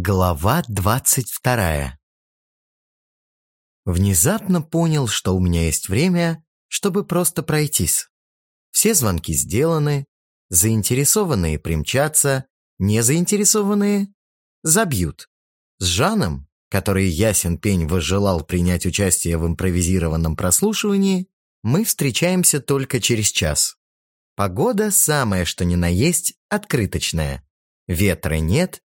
Глава двадцать вторая Внезапно понял, что у меня есть время, чтобы просто пройтись. Все звонки сделаны, заинтересованные примчатся, незаинтересованные забьют. С Жаном, который ясен пень возжелал принять участие в импровизированном прослушивании, мы встречаемся только через час. Погода самая что ни на есть открыточная. Ветра нет,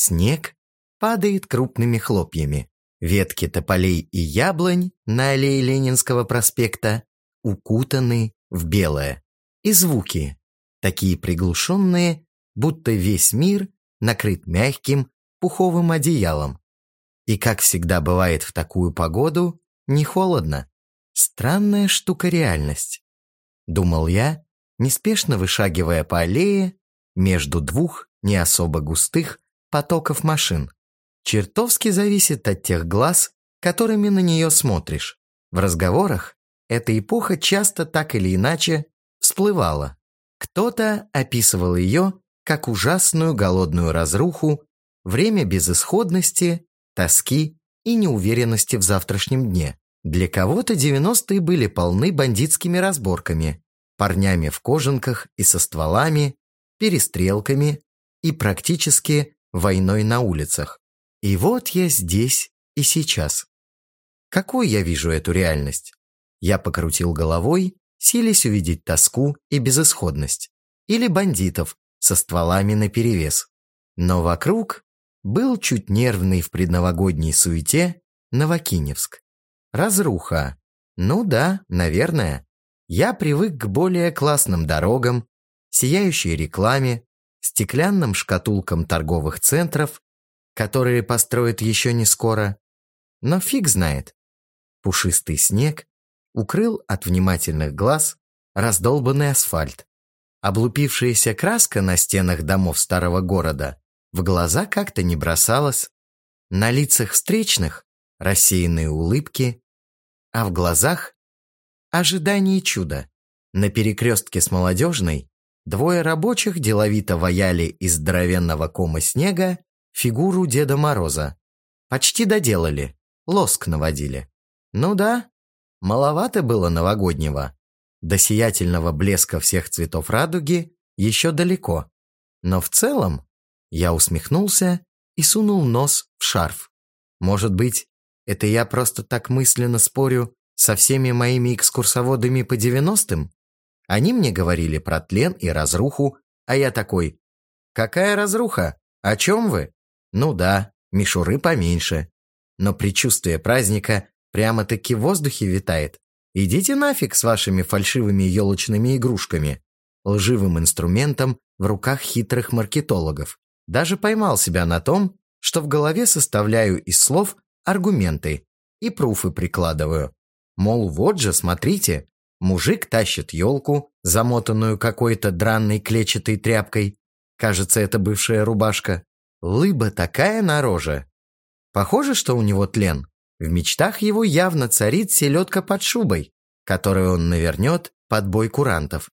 снег падает крупными хлопьями. Ветки тополей и яблонь на аллее Ленинского проспекта укутаны в белое. И звуки, такие приглушенные, будто весь мир накрыт мягким пуховым одеялом. И, как всегда бывает в такую погоду, не холодно. Странная штука реальность. Думал я, неспешно вышагивая по аллее между двух не особо густых потоков машин. Чертовски зависит от тех глаз, которыми на нее смотришь. В разговорах эта эпоха часто так или иначе всплывала. Кто-то описывал ее как ужасную голодную разруху, время безысходности, тоски и неуверенности в завтрашнем дне. Для кого-то 90-е были полны бандитскими разборками, парнями в кожанках и со стволами, перестрелками и практически войной на улицах. И вот я здесь и сейчас. Какой я вижу эту реальность? Я покрутил головой, силясь увидеть тоску и безысходность. Или бандитов со стволами наперевес. Но вокруг был чуть нервный в предновогодней суете Новокиневск. Разруха. Ну да, наверное. Я привык к более классным дорогам, сияющей рекламе, стеклянным шкатулкам торговых центров, которые построят еще не скоро. Но фиг знает. Пушистый снег укрыл от внимательных глаз раздолбанный асфальт. Облупившаяся краска на стенах домов старого города в глаза как-то не бросалась. На лицах встречных рассеянные улыбки, а в глазах ожидание чуда. На перекрестке с молодежной Двое рабочих деловито ваяли из здоровенного кома снега фигуру Деда Мороза. Почти доделали, лоск наводили. Ну да, маловато было новогоднего. До сиятельного блеска всех цветов радуги еще далеко. Но в целом я усмехнулся и сунул нос в шарф. Может быть, это я просто так мысленно спорю со всеми моими экскурсоводами по девяностым? Они мне говорили про тлен и разруху, а я такой, «Какая разруха? О чем вы?» «Ну да, мишуры поменьше. Но предчувствие праздника прямо-таки в воздухе витает. Идите нафиг с вашими фальшивыми елочными игрушками, лживым инструментом в руках хитрых маркетологов. Даже поймал себя на том, что в голове составляю из слов аргументы и пруфы прикладываю. Мол, вот же, смотрите, Мужик тащит елку, замотанную какой-то дранной клетчатой тряпкой. Кажется, это бывшая рубашка. Лыба такая на роже. Похоже, что у него тлен. В мечтах его явно царит селедка под шубой, которую он навернет под бой курантов.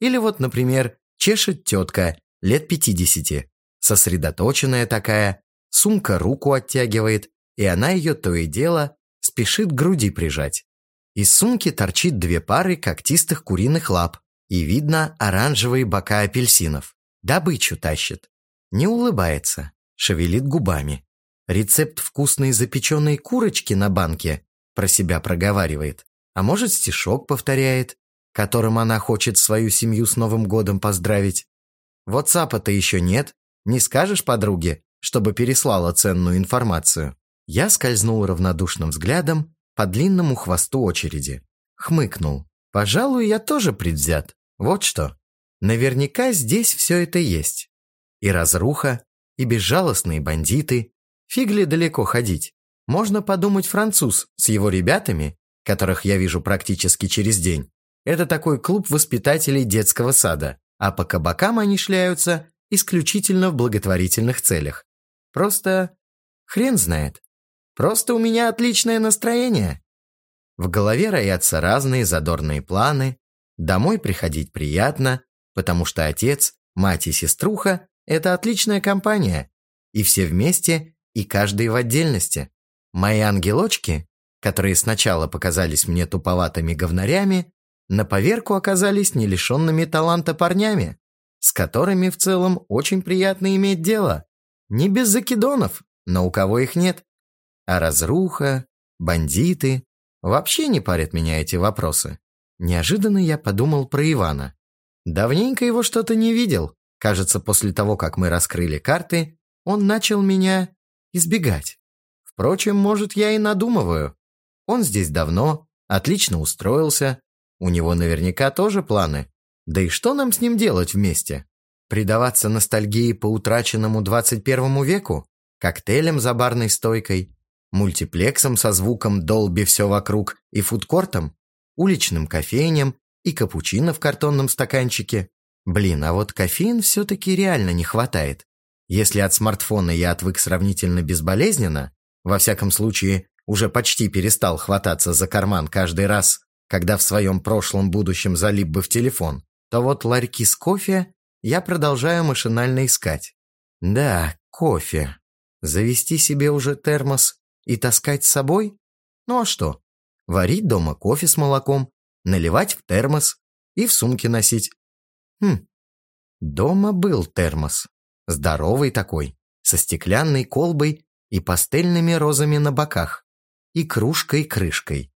Или вот, например, чешет тетка лет пятидесяти, сосредоточенная такая, сумка руку оттягивает, и она ее то и дело спешит к груди прижать. Из сумки торчит две пары когтистых куриных лап, и видно оранжевые бока апельсинов. Добычу тащит. Не улыбается, шевелит губами. Рецепт вкусной запеченной курочки на банке про себя проговаривает. А может, стишок повторяет, которым она хочет свою семью с Новым годом поздравить. Ватсапа-то еще нет. Не скажешь подруге, чтобы переслала ценную информацию. Я скользнул равнодушным взглядом по длинному хвосту очереди. Хмыкнул. Пожалуй, я тоже предвзят. Вот что. Наверняка здесь все это есть. И разруха, и безжалостные бандиты. Фигли далеко ходить. Можно подумать француз с его ребятами, которых я вижу практически через день. Это такой клуб воспитателей детского сада, а по кабакам они шляются исключительно в благотворительных целях. Просто хрен знает. Просто у меня отличное настроение. В голове роятся разные задорные планы. Домой приходить приятно, потому что отец, мать и сеструха – это отличная компания. И все вместе, и каждый в отдельности. Мои ангелочки, которые сначала показались мне туповатыми говнарями, на поверку оказались не лишенными таланта парнями, с которыми в целом очень приятно иметь дело. Не без закидонов, но у кого их нет. А разруха, бандиты, вообще не парят меня эти вопросы. Неожиданно я подумал про Ивана. Давненько его что-то не видел. Кажется, после того, как мы раскрыли карты, он начал меня избегать. Впрочем, может, я и надумываю. Он здесь давно, отлично устроился. У него наверняка тоже планы. Да и что нам с ним делать вместе? Предаваться ностальгии по утраченному 21 веку? Коктейлем за барной стойкой? Мультиплексом со звуком долби все вокруг и фудкортом? Уличным кофейням и капучино в картонном стаканчике? Блин, а вот кофеин все-таки реально не хватает. Если от смартфона я отвык сравнительно безболезненно, во всяком случае, уже почти перестал хвататься за карман каждый раз, когда в своем прошлом будущем залип бы в телефон, то вот ларьки с кофе я продолжаю машинально искать. Да, кофе. Завести себе уже термос и таскать с собой? Ну а что? Варить дома кофе с молоком, наливать в термос и в сумке носить. Хм, дома был термос. Здоровый такой, со стеклянной колбой и пастельными розами на боках, и кружкой-крышкой.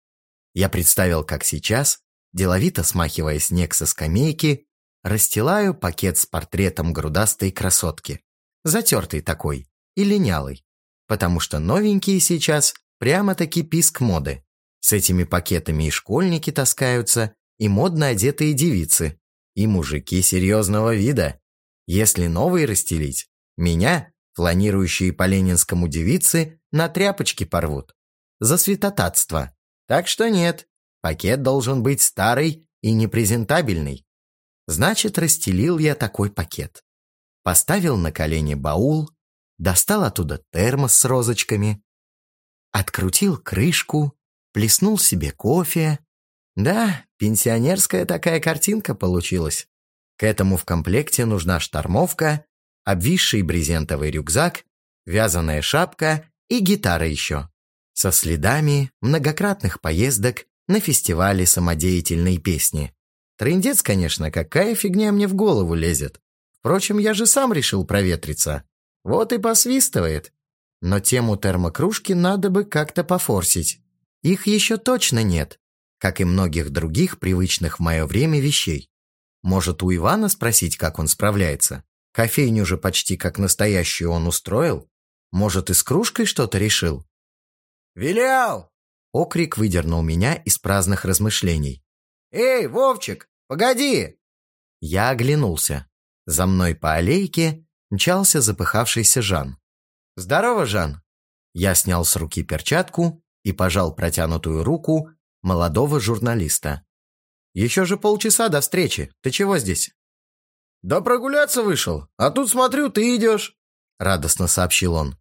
Я представил, как сейчас, деловито смахивая снег со скамейки, расстилаю пакет с портретом грудастой красотки. Затертый такой и линялый, потому что новенькие сейчас прямо-таки писк моды. С этими пакетами и школьники таскаются, и модно одетые девицы, и мужики серьезного вида. Если новые расстелить, меня, планирующие по ленинскому девицы, на тряпочки порвут. За святотатство. Так что нет, пакет должен быть старый и непрезентабельный. Значит, расстелил я такой пакет. Поставил на колени баул, достал оттуда термос с розочками, открутил крышку, плеснул себе кофе. Да, пенсионерская такая картинка получилась. К этому в комплекте нужна штормовка, обвисший брезентовый рюкзак, вязаная шапка и гитара еще. Со следами многократных поездок на фестивале самодеятельной песни. Трындец, конечно, какая фигня мне в голову лезет. Впрочем, я же сам решил проветриться. Вот и посвистывает. Но тему термокружки надо бы как-то пофорсить. Их еще точно нет, как и многих других привычных в мое время вещей. Может, у Ивана спросить, как он справляется? Кофейню же почти как настоящую он устроил. Может, и с кружкой что-то решил? «Вилял!» Окрик выдернул меня из праздных размышлений. «Эй, Вовчик, погоди!» Я оглянулся. За мной по аллейке мчался запыхавшийся Жан. «Здорово, Жан!» Я снял с руки перчатку и пожал протянутую руку молодого журналиста. Еще же полчаса до встречи. Ты чего здесь?» «Да прогуляться вышел, а тут смотрю, ты идешь», — радостно сообщил он.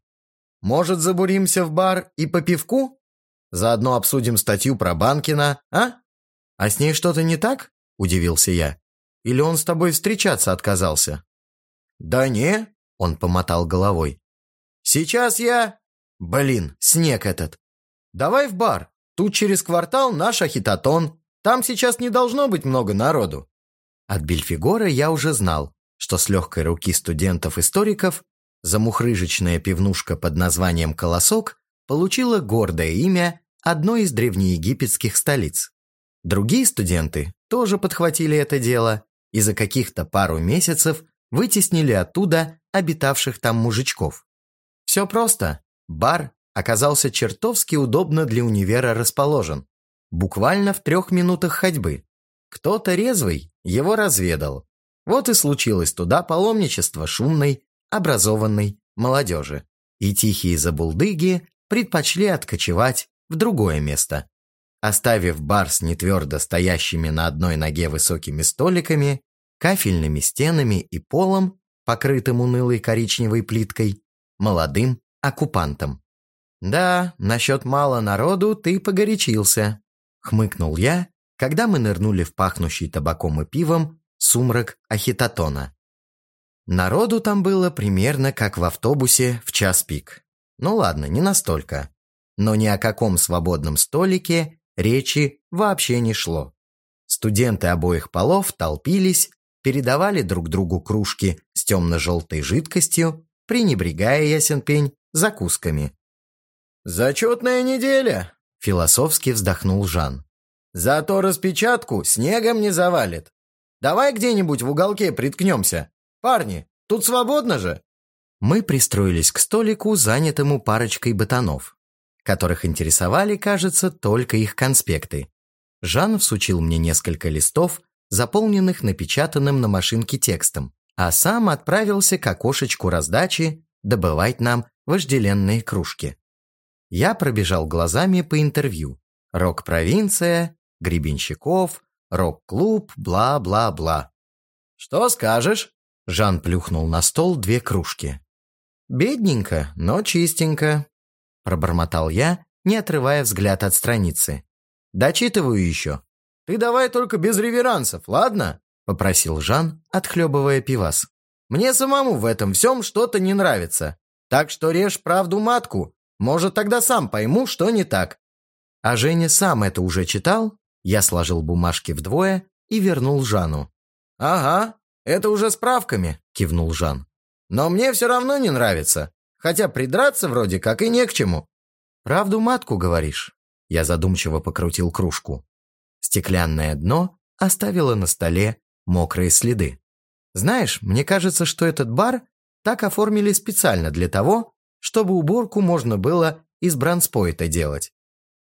«Может, забуримся в бар и по пивку? Заодно обсудим статью про Банкина, а? А с ней что-то не так?» — удивился я. «Или он с тобой встречаться отказался?» «Да не», — он помотал головой. «Сейчас я...» «Блин, снег этот. Давай в бар. Тут через квартал наш ахитотон. Там сейчас не должно быть много народу». От Бельфигора я уже знал, что с легкой руки студентов-историков замухрыжечная пивнушка под названием «Колосок» получила гордое имя одной из древнеегипетских столиц. Другие студенты тоже подхватили это дело и за каких-то пару месяцев вытеснили оттуда обитавших там мужичков. Все просто. Бар оказался чертовски удобно для универа расположен буквально в трех минутах ходьбы. Кто-то резвый его разведал. Вот и случилось туда паломничество шумной, образованной молодежи. И тихие забулдыги предпочли откочевать в другое место. Оставив бар с нетвердо стоящими на одной ноге высокими столиками, кафельными стенами и полом, покрытым унылой коричневой плиткой, молодым оккупантом. «Да, насчет мало народу ты погорячился», Хмыкнул я, когда мы нырнули в пахнущий табаком и пивом сумрак ахитотона. Народу там было примерно как в автобусе в час пик. Ну ладно, не настолько. Но ни о каком свободном столике речи вообще не шло. Студенты обоих полов толпились, передавали друг другу кружки с темно-желтой жидкостью, пренебрегая ясен пень закусками. «Зачетная неделя!» – философски вздохнул Жан. «Зато распечатку снегом не завалит. Давай где-нибудь в уголке приткнемся. Парни, тут свободно же!» Мы пристроились к столику, занятому парочкой ботанов, которых интересовали, кажется, только их конспекты. Жан всучил мне несколько листов, заполненных напечатанным на машинке текстом, а сам отправился к окошечку раздачи добывать нам вожделенные кружки. Я пробежал глазами по интервью. Рок-провинция, Гребенщиков, рок-клуб, бла-бла-бла. «Что скажешь?» Жан плюхнул на стол две кружки. «Бедненько, но чистенько», – пробормотал я, не отрывая взгляд от страницы. «Дочитываю еще». «Ты давай только без реверансов, ладно?» – попросил Жан, отхлебывая пивас. «Мне самому в этом всем что-то не нравится. Так что режь правду матку. Может, тогда сам пойму, что не так». А Женя сам это уже читал? Я сложил бумажки вдвое и вернул Жану. «Ага, это уже справками», – кивнул Жан. «Но мне все равно не нравится. Хотя придраться вроде как и не к чему». «Правду матку говоришь?» Я задумчиво покрутил кружку. Стеклянное дно оставило на столе мокрые следы. Знаешь, мне кажется, что этот бар так оформили специально для того, чтобы уборку можно было из бранспойта делать.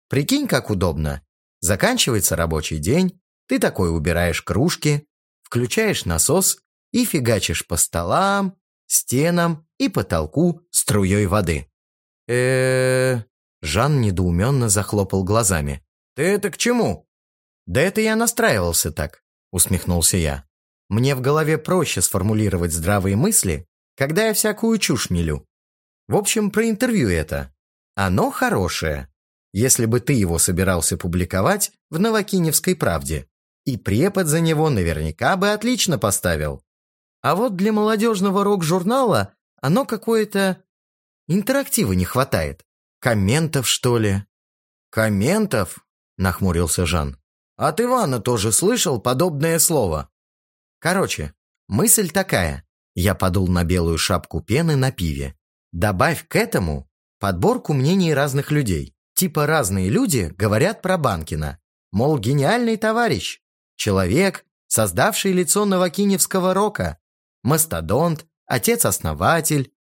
Прикинь, как удобно. Заканчивается рабочий день, ты такой убираешь кружки, включаешь насос и фигачишь по столам, стенам и потолку струей воды. э Жан недоуменно захлопал глазами. «Ты это к чему?» «Да это я настраивался так», — усмехнулся я. «Мне в голове проще сформулировать здравые мысли, когда я всякую чушь мелю. В общем, про интервью это. Оно хорошее. Если бы ты его собирался публиковать в Новокиневской правде, и препод за него наверняка бы отлично поставил. А вот для молодежного рок-журнала оно какое-то... Интерактива не хватает. Комментов, что ли? Комментов? Нахмурился Жан. От Ивана тоже слышал подобное слово. Короче, мысль такая. Я подул на белую шапку пены на пиве. Добавь к этому подборку мнений разных людей. Типа разные люди говорят про Банкина. Мол, гениальный товарищ. Человек, создавший лицо новокиневского рока. Мастодонт, отец-основатель.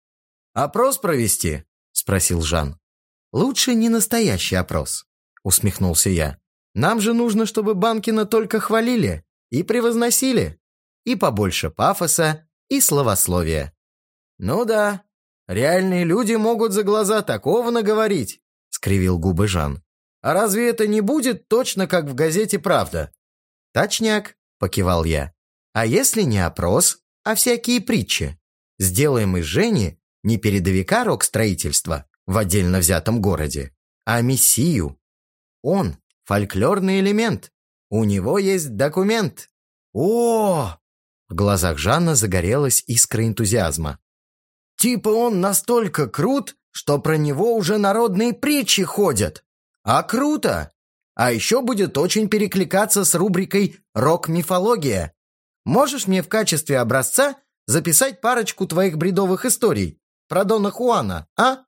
«Опрос провести?» – спросил Жан. «Лучше не настоящий опрос», – усмехнулся я. Нам же нужно, чтобы Банкина только хвалили и превозносили. И побольше пафоса и словословия. «Ну да, реальные люди могут за глаза такого наговорить», — скривил губы Жан. «А разве это не будет точно, как в газете «Правда»?» «Точняк», — покивал я. «А если не опрос, а всякие притчи? Сделаем из Жени не передовика рок-строительства в отдельно взятом городе, а мессию. Он Фольклорный элемент. У него есть документ. О! В глазах Жанна загорелась искра энтузиазма. Типа он настолько крут, что про него уже народные притчи ходят. А круто! А еще будет очень перекликаться с рубрикой «Рок-мифология». Можешь мне в качестве образца записать парочку твоих бредовых историй про Дона Хуана, а?»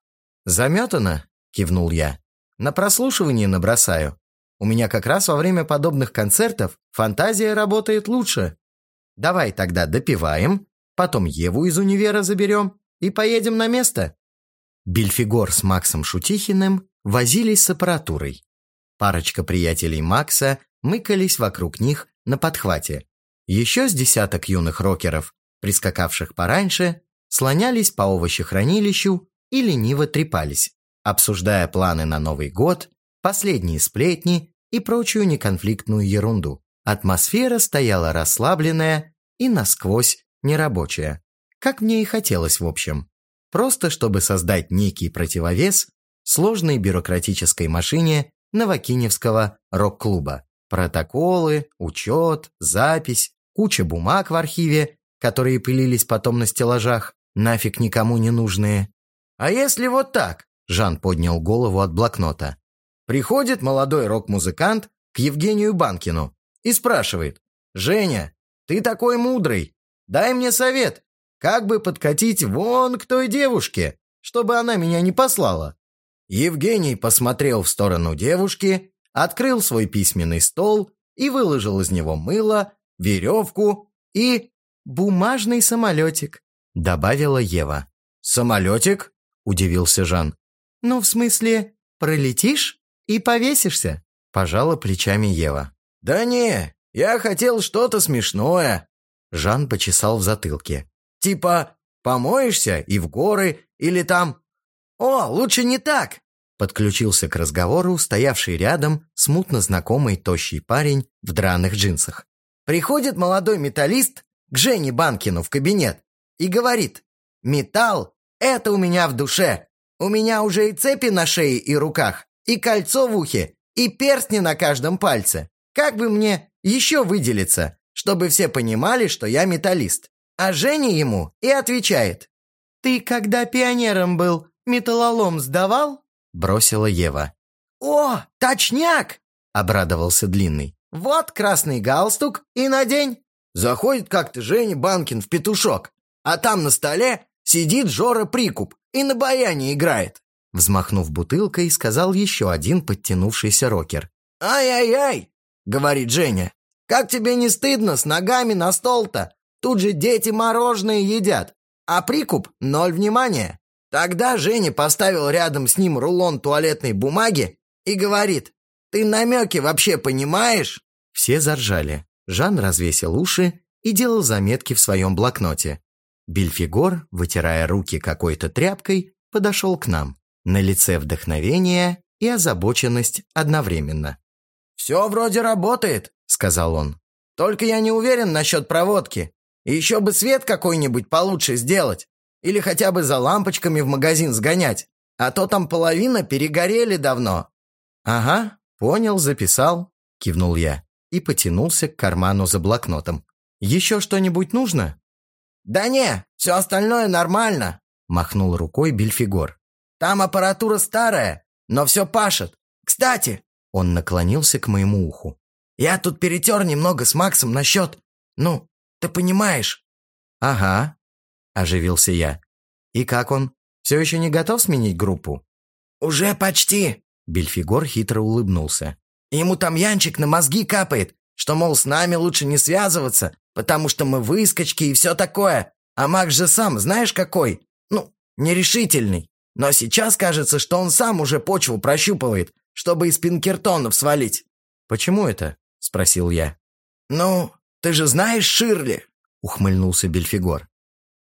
«Заметано», — кивнул я. «На прослушивание набросаю. У меня как раз во время подобных концертов фантазия работает лучше. Давай тогда допиваем, потом Еву из универа заберем и поедем на место». Бельфигор с Максом Шутихиным возились с аппаратурой. Парочка приятелей Макса мыкались вокруг них на подхвате. Еще с десяток юных рокеров, прискакавших пораньше, слонялись по овощехранилищу и лениво трепались, обсуждая планы на Новый год последние сплетни и прочую неконфликтную ерунду. Атмосфера стояла расслабленная и насквозь нерабочая. Как мне и хотелось, в общем. Просто чтобы создать некий противовес сложной бюрократической машине Новокиневского рок-клуба. Протоколы, учет, запись, куча бумаг в архиве которые пылились потом на стеллажах, нафиг никому не нужные. А если вот так? Жан поднял голову от блокнота. Приходит молодой рок-музыкант к Евгению Банкину и спрашивает, «Женя, ты такой мудрый, дай мне совет, как бы подкатить вон к той девушке, чтобы она меня не послала?» Евгений посмотрел в сторону девушки, открыл свой письменный стол и выложил из него мыло, веревку и бумажный самолетик, добавила Ева. «Самолетик?» – удивился Жан. «Ну, в смысле, пролетишь и повесишься?» – пожала плечами Ева. «Да не, я хотел что-то смешное». Жан почесал в затылке. «Типа, помоешься и в горы, или там «О, лучше не так!» Подключился к разговору стоявший рядом смутно знакомый тощий парень в драных джинсах. Приходит молодой металлист к Жене Банкину в кабинет и говорит «Металл — это у меня в душе. У меня уже и цепи на шее и руках, и кольцо в ухе, и перстни на каждом пальце. Как бы мне еще выделиться, чтобы все понимали, что я металлист?» А Женя ему и отвечает «Ты когда пионером был, металлолом сдавал?» – бросила Ева. «О, точняк!» – обрадовался Длинный. «Вот красный галстук и надень!» Заходит как-то Женя Банкин в петушок, а там на столе сидит Жора Прикуп и на баяне играет. Взмахнув бутылкой, сказал еще один подтянувшийся рокер. «Ай-яй-яй!» — говорит Женя. «Как тебе не стыдно с ногами на стол-то? Тут же дети мороженое едят, а Прикуп — ноль внимания. Тогда Женя поставил рядом с ним рулон туалетной бумаги и говорит, «Ты намеки вообще понимаешь?» Все заржали. Жан развесил уши и делал заметки в своем блокноте. Бельфигор, вытирая руки какой-то тряпкой, подошел к нам. На лице вдохновение и озабоченность одновременно. «Все вроде работает», — сказал он. «Только я не уверен насчет проводки. И еще бы свет какой-нибудь получше сделать. Или хотя бы за лампочками в магазин сгонять. А то там половина перегорели давно». «Ага, понял, записал», — кивнул я и потянулся к карману за блокнотом. «Еще что-нибудь нужно?» «Да не, все остальное нормально», — махнул рукой Бельфигор. «Там аппаратура старая, но все пашет. Кстати...» Он наклонился к моему уху. «Я тут перетер немного с Максом насчет... Ну, ты понимаешь?» «Ага», оживился я. «И как он? Все еще не готов сменить группу?» «Уже почти!» Бельфигор хитро улыбнулся. «Ему там Янчик на мозги капает, что, мол, с нами лучше не связываться, потому что мы выскочки и все такое. А Макс же сам, знаешь какой? Ну, нерешительный. Но сейчас кажется, что он сам уже почву прощупывает, чтобы из Пинкертонов свалить». «Почему это?» – спросил я. «Ну, ты же знаешь Ширли?» – ухмыльнулся Бельфигор.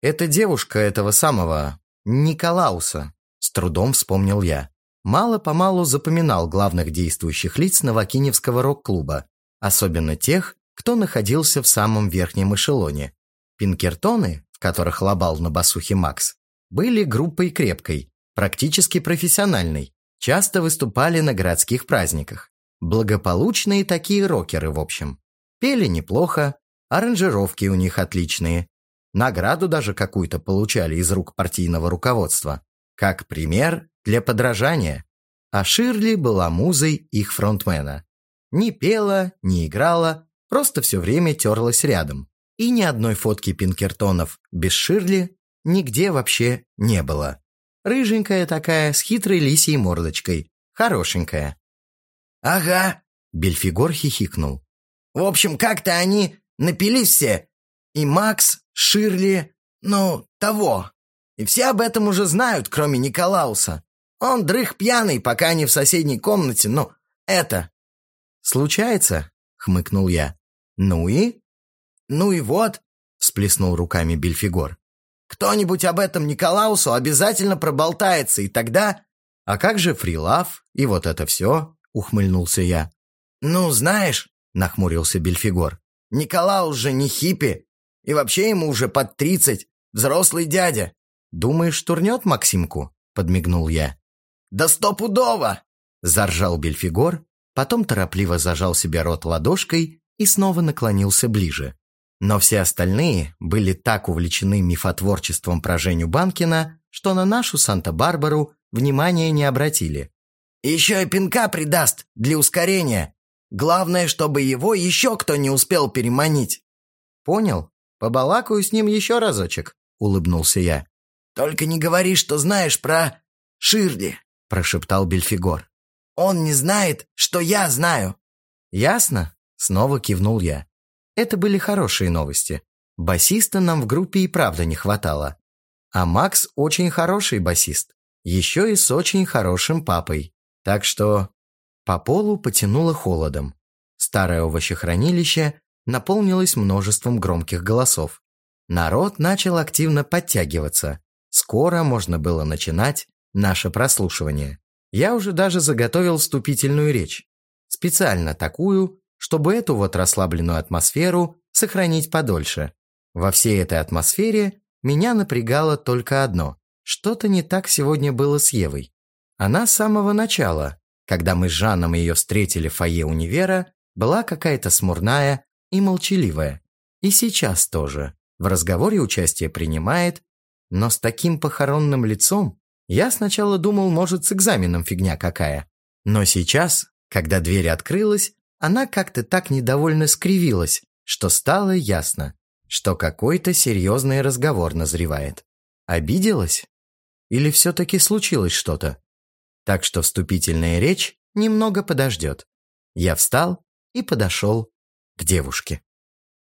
«Это девушка этого самого Николауса», – с трудом вспомнил я. Мало-помалу запоминал главных действующих лиц Новокиневского рок-клуба, особенно тех, кто находился в самом верхнем эшелоне. Пинкертоны, в которых лобал на басухе Макс, были группой крепкой, практически профессиональной, часто выступали на городских праздниках. Благополучные такие рокеры, в общем. Пели неплохо, аранжировки у них отличные, Награду даже какую-то получали из рук партийного руководства. Как пример для подражания. А Ширли была музой их фронтмена. Не пела, не играла, просто все время терлась рядом. И ни одной фотки Пинкертонов без Ширли нигде вообще не было. Рыженькая такая, с хитрой лисьей мордочкой. Хорошенькая. «Ага», — Бельфигор хихикнул. «В общем, как-то они напились все. И Макс, Ширли, ну, того. И все об этом уже знают, кроме Николауса. Он дрых пьяный, пока они в соседней комнате, ну, это. «Случается», — хмыкнул я. «Ну и?» «Ну и вот», — всплеснул руками Бельфигор. «Кто-нибудь об этом Николаусу обязательно проболтается, и тогда...» «А как же фрилав и вот это все?» — ухмыльнулся я. «Ну, знаешь», — нахмурился Бельфигор, «Николаус же не хиппи, и вообще ему уже под тридцать, взрослый дядя». «Думаешь, турнет Максимку?» – подмигнул я. «Да стопудово!» – заржал Бельфигор, потом торопливо зажал себе рот ладошкой и снова наклонился ближе. Но все остальные были так увлечены мифотворчеством про Женю Банкина, что на нашу Санта-Барбару внимания не обратили. «Еще и пинка придаст для ускорения. Главное, чтобы его еще кто не успел переманить». «Понял. Побалакаю с ним еще разочек», — улыбнулся я. «Только не говори, что знаешь про Ширли», — прошептал Бельфигор. «Он не знает, что я знаю». «Ясно?» — снова кивнул я. Это были хорошие новости. Басиста нам в группе и правда не хватало. А Макс очень хороший басист. Еще и с очень хорошим папой. Так что по полу потянуло холодом. Старое овощехранилище наполнилось множеством громких голосов. Народ начал активно подтягиваться. Скоро можно было начинать наше прослушивание. Я уже даже заготовил вступительную речь. Специально такую, чтобы эту вот расслабленную атмосферу сохранить подольше. Во всей этой атмосфере меня напрягало только одно. Что-то не так сегодня было с Евой. Она с самого начала, когда мы с Жаном ее встретили в фойе универа, была какая-то смурная и молчаливая. И сейчас тоже. В разговоре участие принимает, но с таким похоронным лицом я сначала думал, может, с экзаменом фигня какая. Но сейчас, когда дверь открылась, она как-то так недовольно скривилась, что стало ясно, что какой-то серьезный разговор назревает. Обиделась? Или все-таки случилось что-то? Так что вступительная речь немного подождет. Я встал и подошел к девушке.